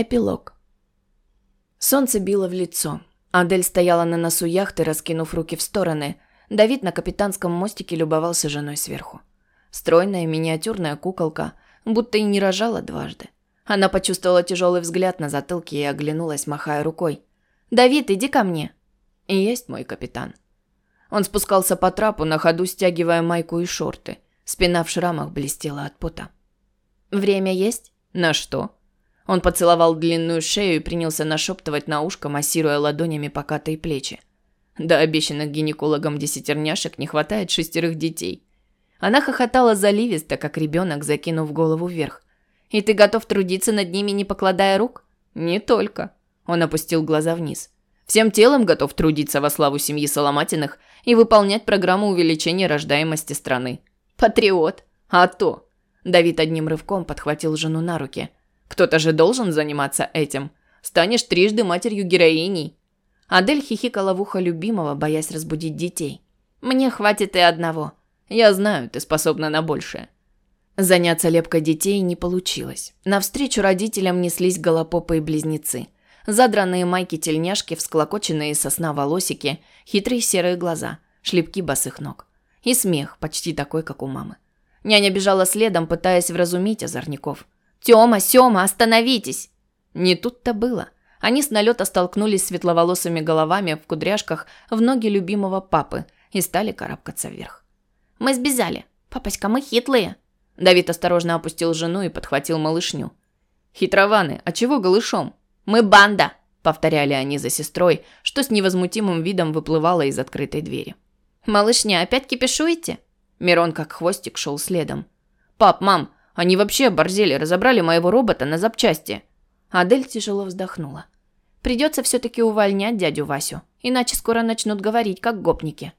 Эпилог. Солнце било в лицо. Адель стояла на носу яхты, раскинув руки в стороны. Давид на капитанском мостике любовался женой сверху. Стройная миниатюрная куколка, будто и не рожала дважды. Она почувствовала тяжелый взгляд на затылке и оглянулась, махая рукой. «Давид, иди ко мне!» «И есть мой капитан». Он спускался по трапу, на ходу стягивая майку и шорты. Спина в шрамах блестела от пота. «Время есть?» «На что?» Он поцеловал длинную шею и принялся нашептывать на ушко, массируя ладонями покатые плечи. До обещанных гинекологом десятерняшек не хватает шестерых детей. Она хохотала заливисто, как ребенок, закинув голову вверх. «И ты готов трудиться над ними, не покладая рук?» «Не только». Он опустил глаза вниз. «Всем телом готов трудиться во славу семьи Соломатиных и выполнять программу увеличения рождаемости страны». «Патриот». «А то». Давид одним рывком подхватил жену на руки – кто-то же должен заниматься этим. Станешь трижды матерью героиней. Адель хихикала в ухо любимого, боясь разбудить детей. Мне хватит и одного. Я знаю, ты способна на большее. Заняться лепкой детей не получилось. Навстречу родителям неслись голопопые близнецы. Задранные майки-тельняшки, всклокоченные сосна волосики, хитрые серые глаза, шлепки босых ног. И смех, почти такой, как у мамы. Няня бежала следом, пытаясь вразумить озорников – «Тёма, Сёма, остановитесь!» Не тут-то было. Они с налета столкнулись светловолосыми головами в кудряшках в ноги любимого папы и стали карабкаться вверх. «Мы сбежали. Папочка, мы хитлые!» Давид осторожно опустил жену и подхватил малышню. «Хитрованы, а чего голышом?» «Мы банда!» – повторяли они за сестрой, что с невозмутимым видом выплывало из открытой двери. «Малышня, опять кипишуете?» Мирон как хвостик шел следом. «Пап, мам, они вообще оборзели, разобрали моего робота на запчасти. Адель тяжело вздохнула. Придется все-таки увольнять дядю Васю, иначе скоро начнут говорить, как гопники.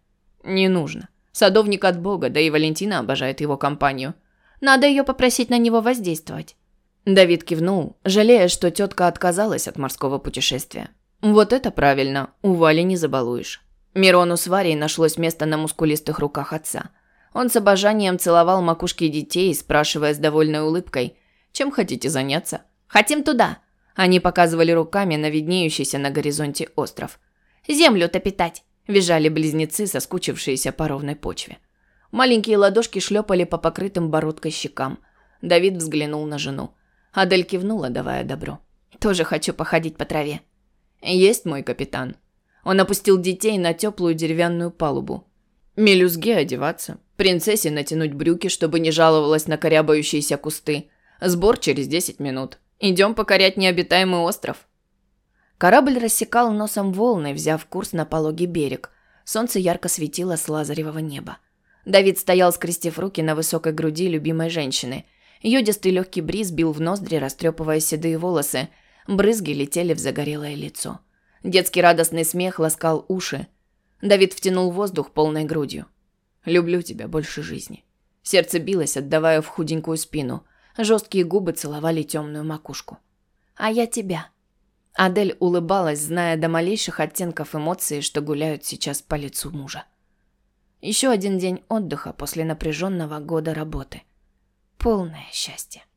Не нужно. Садовник от бога, да и Валентина обожает его компанию. Надо ее попросить на него воздействовать. Давид кивнул, жалея, что тетка отказалась от морского путешествия. Вот это правильно, у Вали не забалуешь. Мирону с Варей нашлось место на мускулистых руках отца. Он с обожанием целовал макушки детей, спрашивая с довольной улыбкой, «Чем хотите заняться?» «Хотим туда!» Они показывали руками на виднеющийся на горизонте остров. «Землю-то питать!» – визжали близнецы, соскучившиеся по ровной почве. Маленькие ладошки шлепали по покрытым бородкой щекам. Давид взглянул на жену. Адель кивнула, давая добро. «Тоже хочу походить по траве». «Есть мой капитан». Он опустил детей на теплую деревянную палубу. «Мелюзге одеваться, Принцессе натянуть брюки, чтобы не жаловалась на корябающиеся кусты. Сбор через 10 минут. Идем покорять необитаемый остров. Корабль рассекал носом волны, взяв курс на пологий берег. Солнце ярко светило с лазаревого неба. Давид стоял, скрестив руки на высокой груди любимой женщины. Йодистый легкий бриз бил в ноздри, растрепывая седые волосы. Брызги летели в загорелое лицо. Детский радостный смех ласкал уши. Давид втянул воздух полной грудью. Люблю тебя больше жизни. Сердце билось, отдавая в худенькую спину. Жесткие губы целовали темную макушку. А я тебя. Адель улыбалась, зная до малейших оттенков эмоций, что гуляют сейчас по лицу мужа. Еще один день отдыха после напряженного года работы. Полное счастье.